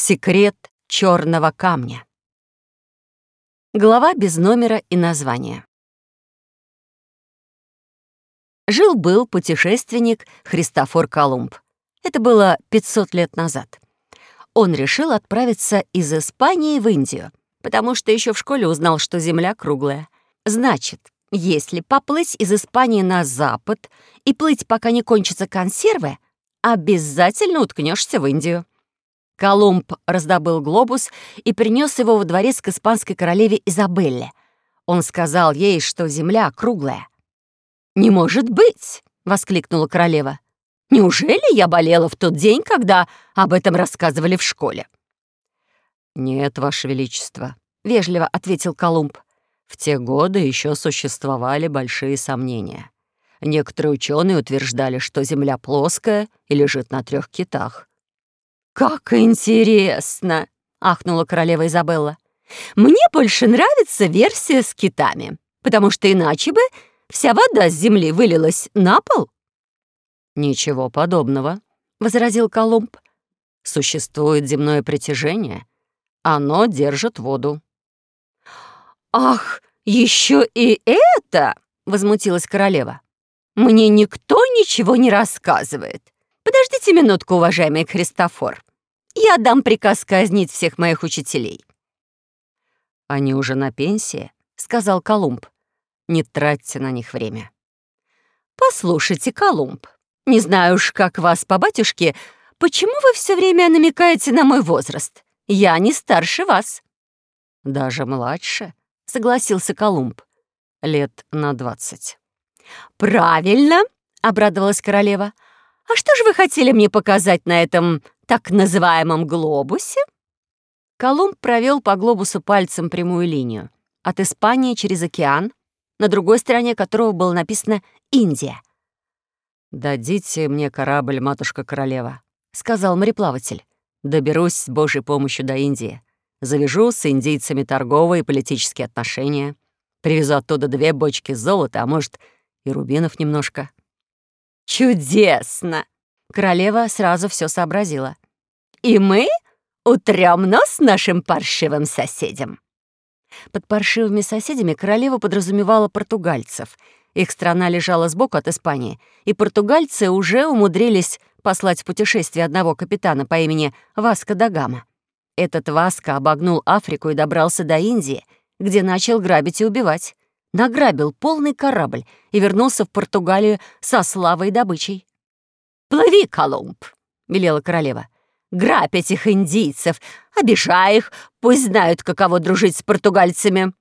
Секрет черного камня. Глава без номера и названия. Жил-был путешественник Христофор Колумб. Это было 500 лет назад. Он решил отправиться из Испании в Индию, потому что еще в школе узнал, что Земля круглая. Значит, если поплыть из Испании на запад и плыть, пока не кончатся консервы, обязательно уткнешься в Индию. Колумб раздобыл глобус и принес его во дворец к испанской королеве Изабелле. Он сказал ей, что земля круглая. «Не может быть!» — воскликнула королева. «Неужели я болела в тот день, когда об этом рассказывали в школе?» «Нет, Ваше Величество», — вежливо ответил Колумб. «В те годы еще существовали большие сомнения. Некоторые ученые утверждали, что Земля плоская и лежит на трех китах». «Как интересно!» — ахнула королева Изабелла. «Мне больше нравится версия с китами, потому что иначе бы Вся вода с земли вылилась на пол?» «Ничего подобного», — возразил Колумб. «Существует земное притяжение. Оно держит воду». «Ах, еще и это!» — возмутилась королева. «Мне никто ничего не рассказывает. Подождите минутку, уважаемый Христофор. Я дам приказ казнить всех моих учителей». «Они уже на пенсии», — сказал Колумб. Не тратьте на них время. «Послушайте, Колумб, не знаю уж, как вас по батюшке, почему вы все время намекаете на мой возраст? Я не старше вас». «Даже младше», — согласился Колумб. «Лет на двадцать». «Правильно», — обрадовалась королева. «А что же вы хотели мне показать на этом так называемом глобусе?» Колумб провел по глобусу пальцем прямую линию. От Испании через океан на другой стороне которого было написано «Индия». «Дадите мне корабль, матушка-королева», — сказал мореплаватель. «Доберусь с Божьей помощью до Индии. Завяжу с индийцами торговые и политические отношения. Привезу оттуда две бочки золота, а может, и рубинов немножко». «Чудесно!» — королева сразу все сообразила. «И мы утрем нос нашим паршивым соседям». Под паршивыми соседями королева подразумевала португальцев. Их страна лежала сбоку от Испании, и португальцы уже умудрились послать в путешествие одного капитана по имени Васко да Гама. Этот Васко обогнул Африку и добрался до Индии, где начал грабить и убивать. Награбил полный корабль и вернулся в Португалию со славой и добычей. «Плыви, Колумб!» — велела королева. Грабь этих индийцев, обижай их, пусть знают, каково дружить с португальцами».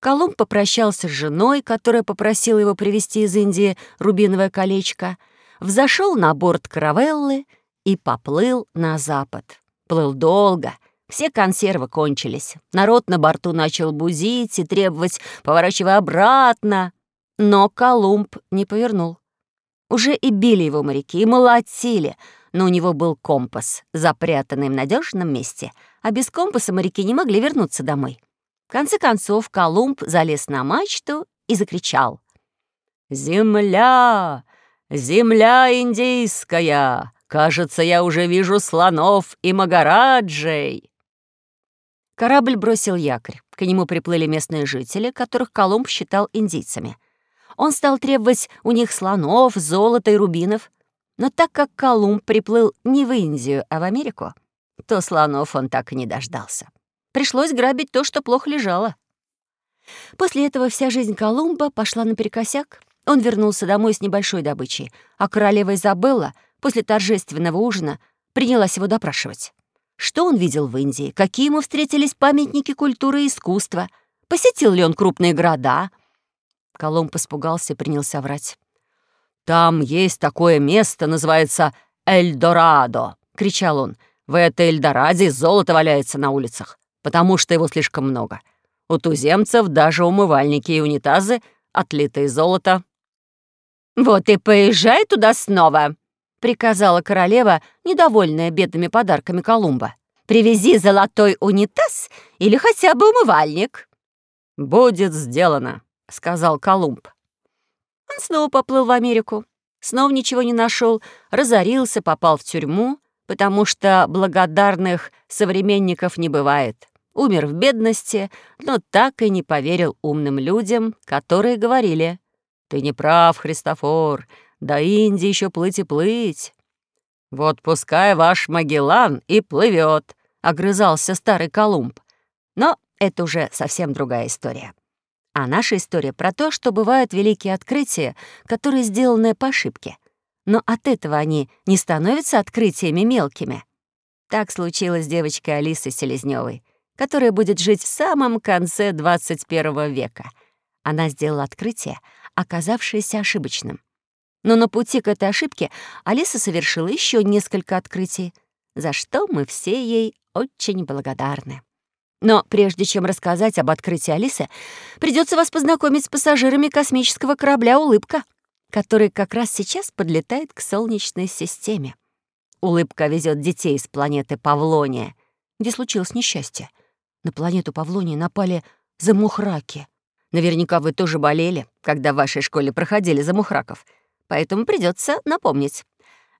Колумб попрощался с женой, которая попросила его привезти из Индии рубиновое колечко, взошел на борт каравеллы и поплыл на запад. Плыл долго, все консервы кончились. Народ на борту начал бузить и требовать «поворачивай обратно». Но Колумб не повернул. Уже и били его моряки, и молотили — но у него был компас, запрятанный в надежном месте, а без компаса моряки не могли вернуться домой. В конце концов Колумб залез на мачту и закричал. «Земля! Земля индийская! Кажется, я уже вижу слонов и магараджей!» Корабль бросил якорь. К нему приплыли местные жители, которых Колумб считал индийцами. Он стал требовать у них слонов, золота и рубинов — но так как Колумб приплыл не в Индию, а в Америку, то слонов он так и не дождался. Пришлось грабить то, что плохо лежало. После этого вся жизнь Колумба пошла наперекосяк. Он вернулся домой с небольшой добычей, а королева Изабелла после торжественного ужина принялась его допрашивать. Что он видел в Индии, какие ему встретились памятники культуры и искусства, посетил ли он крупные города. Колумб испугался и принялся врать. «Там есть такое место, называется Эльдорадо!» — кричал он. «В этой Эльдораде золото валяется на улицах, потому что его слишком много. У туземцев даже умывальники и унитазы отлитые золото». «Вот и поезжай туда снова!» — приказала королева, недовольная бедными подарками Колумба. «Привези золотой унитаз или хотя бы умывальник». «Будет сделано», — сказал Колумб. Он снова поплыл в Америку. Снова ничего не нашел, разорился, попал в тюрьму, потому что благодарных современников не бывает. Умер в бедности, но так и не поверил умным людям, которые говорили «Ты не прав, Христофор, до Индии еще плыть и плыть». «Вот пускай ваш Магеллан и плывет», — огрызался старый Колумб. Но это уже совсем другая история. А наша история про то, что бывают великие открытия, которые сделаны по ошибке. Но от этого они не становятся открытиями мелкими. Так случилось с девочкой Алисой Селезнёвой, которая будет жить в самом конце 21 века. Она сделала открытие, оказавшееся ошибочным. Но на пути к этой ошибке Алиса совершила еще несколько открытий, за что мы все ей очень благодарны. Но прежде чем рассказать об открытии Алисы, придется вас познакомить с пассажирами космического корабля «Улыбка», который как раз сейчас подлетает к Солнечной системе. «Улыбка» везет детей с планеты Павлония, где случилось несчастье. На планету Павлония напали замухраки. Наверняка вы тоже болели, когда в вашей школе проходили замухраков, поэтому придется напомнить.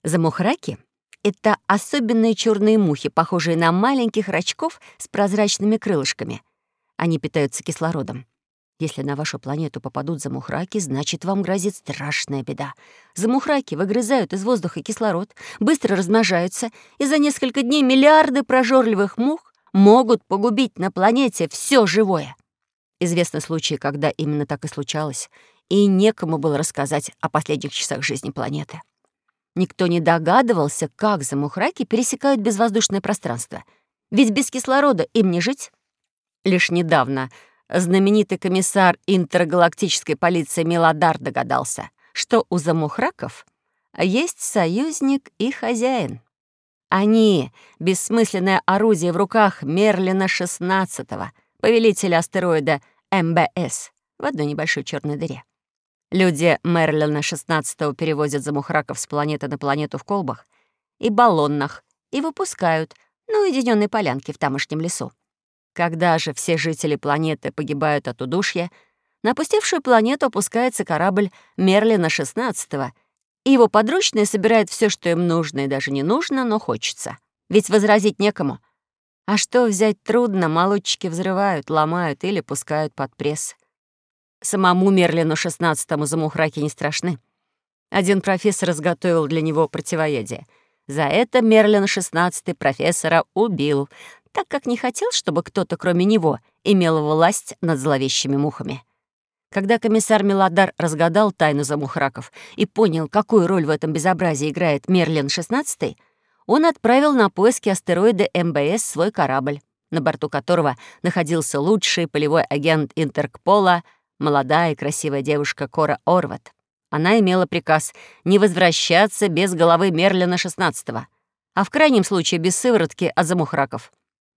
Замухраки это особенные черные мухи, похожие на маленьких рачков с прозрачными крылышками. Они питаются кислородом. Если на вашу планету попадут замухраки, значит, вам грозит страшная беда. Замухраки выгрызают из воздуха кислород, быстро размножаются, и за несколько дней миллиарды прожорливых мух могут погубить на планете все живое. Известны случаи, когда именно так и случалось, и некому было рассказать о последних часах жизни планеты. Никто не догадывался, как замухраки пересекают безвоздушное пространство. Ведь без кислорода им не жить. Лишь недавно знаменитый комиссар интергалактической полиции Мелодар догадался, что у замухраков есть союзник и хозяин. Они — бессмысленное орудие в руках Мерлина XVI, повелителя астероида МБС, в одной небольшой черной дыре. Люди Мерлина XVI перевозят замухраков с планеты на планету в колбах и баллонах и выпускают на уединенной полянке в тамошнем лесу. Когда же все жители планеты погибают от удушья, на опустевшую планету опускается корабль Мерлина XVI, и его подручные собирают все, что им нужно и даже не нужно, но хочется. Ведь возразить некому. А что взять трудно, молодчики взрывают, ломают или пускают под пресс. Самому Мерлину XVI замухраки не страшны. Один профессор изготовил для него противоядие. За это Мерлин XVI профессора убил, так как не хотел, чтобы кто-то, кроме него, имел власть над зловещими мухами. Когда комиссар Мелодар разгадал тайну замухраков и понял, какую роль в этом безобразии играет Мерлин XVI, он отправил на поиски астероида МБС свой корабль, на борту которого находился лучший полевой агент Интеркпола — молодая и красивая девушка Кора Орват. Она имела приказ не возвращаться без головы Мерлина XVI, а в крайнем случае без сыворотки от замухраков.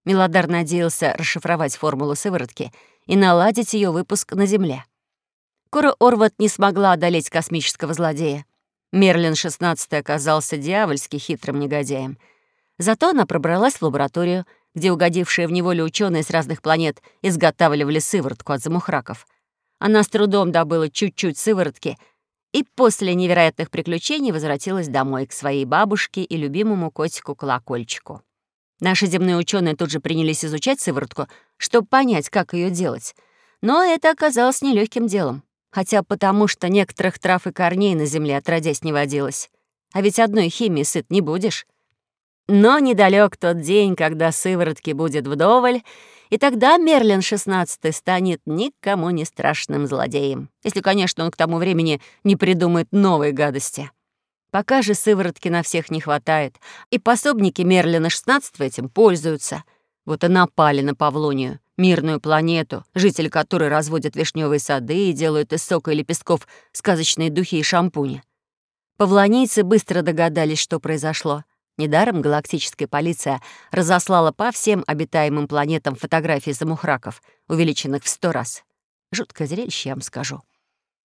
Мелодар надеялся расшифровать формулу сыворотки и наладить ее выпуск на Земле. Кора Орват не смогла одолеть космического злодея. Мерлин XVI оказался дьявольски хитрым негодяем. Зато она пробралась в лабораторию, где угодившие в неволю ученые с разных планет изготавливали сыворотку от замухраков. Она с трудом добыла чуть-чуть сыворотки и после невероятных приключений возвратилась домой к своей бабушке и любимому котику-колокольчику. Наши земные ученые тут же принялись изучать сыворотку, чтобы понять, как ее делать. Но это оказалось нелегким делом. Хотя потому, что некоторых трав и корней на земле отродясь не водилось. А ведь одной химии сыт не будешь. Но недалек тот день, когда сыворотки будет вдоволь, и тогда Мерлин XVI станет никому не страшным злодеем, если, конечно, он к тому времени не придумает новой гадости. Пока же сыворотки на всех не хватает, и пособники Мерлина XVI этим пользуются. Вот и напали на Павлонию, мирную планету, жители которой разводят вишневые сады и делают из сока и лепестков сказочные духи и шампуни. Павлонийцы быстро догадались, что произошло — Недаром галактическая полиция разослала по всем обитаемым планетам фотографии замухраков, увеличенных в сто раз. Жуткое зрелище, я вам скажу.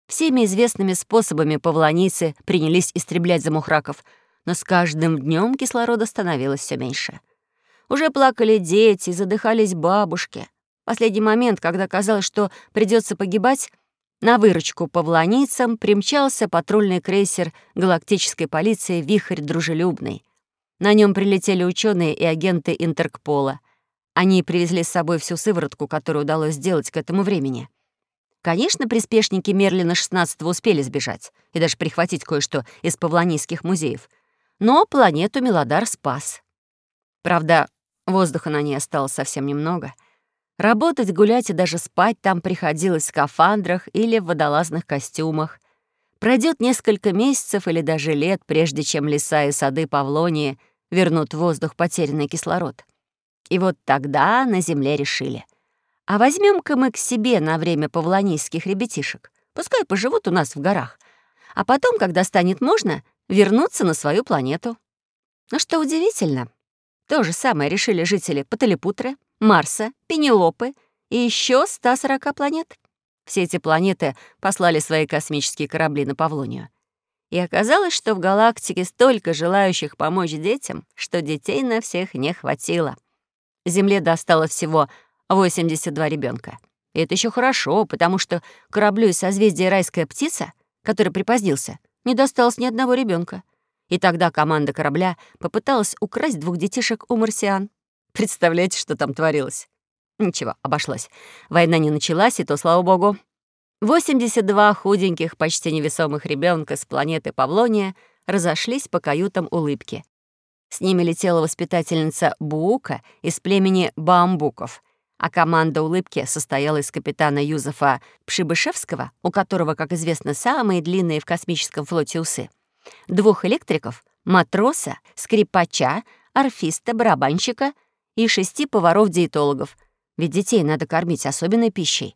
Всеми известными способами павлонийцы принялись истреблять замухраков, но с каждым днем кислорода становилось все меньше. Уже плакали дети, задыхались бабушки. Последний момент, когда казалось, что придется погибать, на выручку павлонийцам примчался патрульный крейсер галактической полиции «Вихрь дружелюбный». На нем прилетели ученые и агенты Интеркпола. Они привезли с собой всю сыворотку, которую удалось сделать к этому времени. Конечно, приспешники Мерлина XVI успели сбежать и даже прихватить кое-что из павлонийских музеев. Но планету Мелодар спас. Правда, воздуха на ней осталось совсем немного. Работать, гулять и даже спать там приходилось в скафандрах или в водолазных костюмах. Пройдет несколько месяцев или даже лет, прежде чем леса и сады Павлонии вернут в воздух потерянный кислород. И вот тогда на Земле решили — а возьмем-ка мы к себе на время павлонийских ребятишек. Пускай поживут у нас в горах. А потом, когда станет можно, вернуться на свою планету. Но что удивительно, то же самое решили жители Паталипутры, Марса, Пенелопы и еще 140 планет. Все эти планеты послали свои космические корабли на Павлонию. И оказалось, что в галактике столько желающих помочь детям, что детей на всех не хватило. Земле достало всего 82 ребенка. И это еще хорошо, потому что кораблю из созвездия «Райская птица», который припозднился, не досталось ни одного ребенка. И тогда команда корабля попыталась украсть двух детишек у марсиан. Представляете, что там творилось? Ничего, обошлось. Война не началась, и то, слава богу. 82 худеньких, почти невесомых ребенка с планеты Павлония разошлись по каютам улыбки. С ними летела воспитательница Буука из племени Бамбуков, а команда «Улыбки» состояла из капитана Юзефа Пшибышевского, у которого, как известно, самые длинные в космическом флоте усы, двух электриков, матроса, скрипача, орфиста, барабанщика и шести поваров-диетологов, ведь детей надо кормить особенной пищей.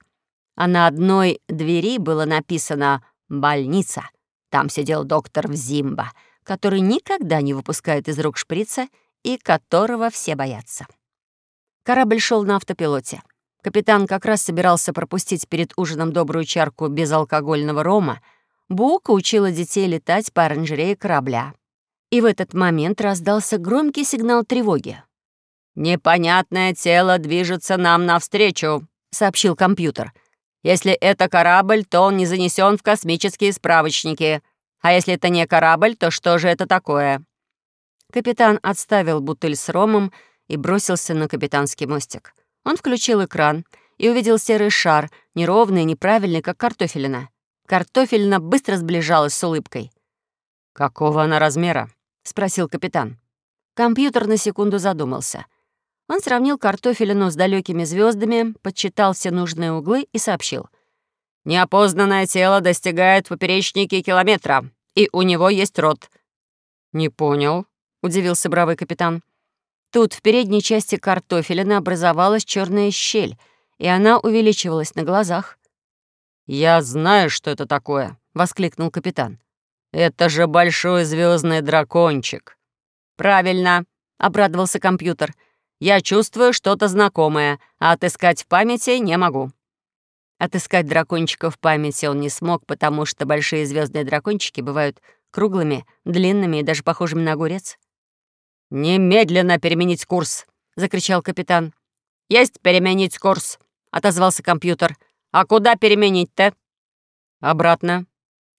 А на одной двери было написано «больница». Там сидел доктор Взимба, который никогда не выпускает из рук шприца и которого все боятся. Корабль шел на автопилоте. Капитан как раз собирался пропустить перед ужином добрую чарку безалкогольного рома. Бука учила детей летать по оранжерее корабля. И в этот момент раздался громкий сигнал тревоги. «Непонятное тело движется нам навстречу», — сообщил компьютер. «Если это корабль, то он не занесен в космические справочники. А если это не корабль, то что же это такое?» Капитан отставил бутыль с ромом и бросился на капитанский мостик. Он включил экран и увидел серый шар, неровный и неправильный, как картофелина. Картофелина быстро сближалась с улыбкой. «Какого она размера?» — спросил капитан. Компьютер на секунду задумался. Он сравнил картофелину с далекими звездами, подсчитал все нужные углы и сообщил. «Неопознанное тело достигает поперечники километра, и у него есть рот». «Не понял», — удивился бравый капитан. Тут в передней части картофелины образовалась черная щель, и она увеличивалась на глазах. «Я знаю, что это такое», — воскликнул капитан. «Это же большой звездный дракончик». «Правильно», — обрадовался компьютер. «Я чувствую что-то знакомое, а отыскать в памяти не могу». Отыскать дракончика в памяти он не смог, потому что большие звездные дракончики бывают круглыми, длинными и даже похожими на огурец. «Немедленно переменить курс!» — закричал капитан. «Есть переменить курс!» — отозвался компьютер. «А куда переменить-то?» «Обратно».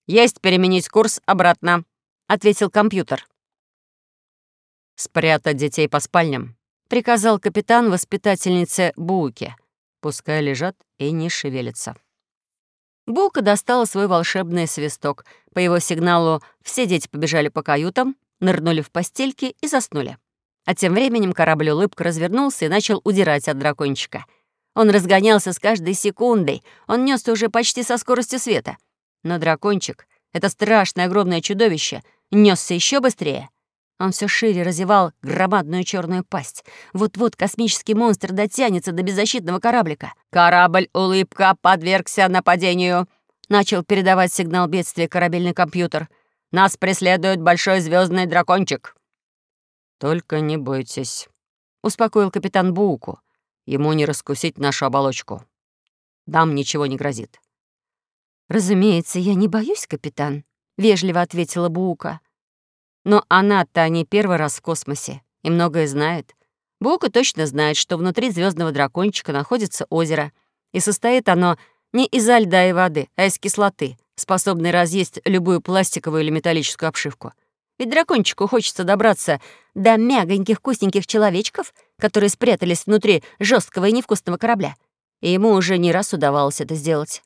«Есть переменить курс обратно», — ответил компьютер. «Спрятать детей по спальням», — приказал капитан воспитательнице Буки. Пускай лежат и не шевелятся. Бука достала свой волшебный свисток. По его сигналу все дети побежали по каютам, нырнули в постельки и заснули. А тем временем корабль «Улыбка» развернулся и начал удирать от дракончика. Он разгонялся с каждой секундой, он нёсся уже почти со скоростью света. Но дракончик, это страшное огромное чудовище, нёсся еще быстрее. Он все шире разевал громадную черную пасть. Вот-вот космический монстр дотянется до беззащитного кораблика. «Корабль «Улыбка» подвергся нападению», — начал передавать сигнал бедствия корабельный компьютер — нас преследует большой звездный дракончик». «Только не бойтесь», — успокоил капитан Буку. «Ему не раскусить нашу оболочку. Нам ничего не грозит». «Разумеется, я не боюсь, капитан», — вежливо ответила Бука. «Но она-то не первый раз в космосе и многое знает. Бука точно знает, что внутри звездного дракончика находится озеро, и состоит оно не из льда и воды, а из кислоты, способный разъесть любую пластиковую или металлическую обшивку. Ведь дракончику хочется добраться до мягоньких вкусненьких человечков, которые спрятались внутри жесткого и невкусного корабля. И ему уже не раз удавалось это сделать.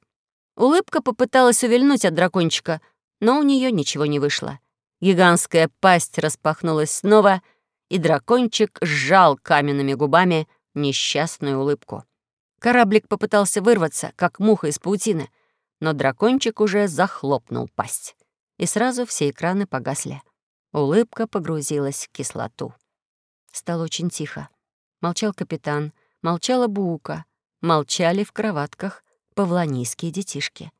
Улыбка попыталась увильнуть от дракончика, но у нее ничего не вышло. Гигантская пасть распахнулась снова, и дракончик сжал каменными губами несчастную улыбку. Кораблик попытался вырваться, как муха из паутины, но дракончик уже захлопнул пасть. И сразу все экраны погасли. Улыбка погрузилась в кислоту. Стало очень тихо. Молчал капитан, молчала Бука, молчали в кроватках павланийские детишки.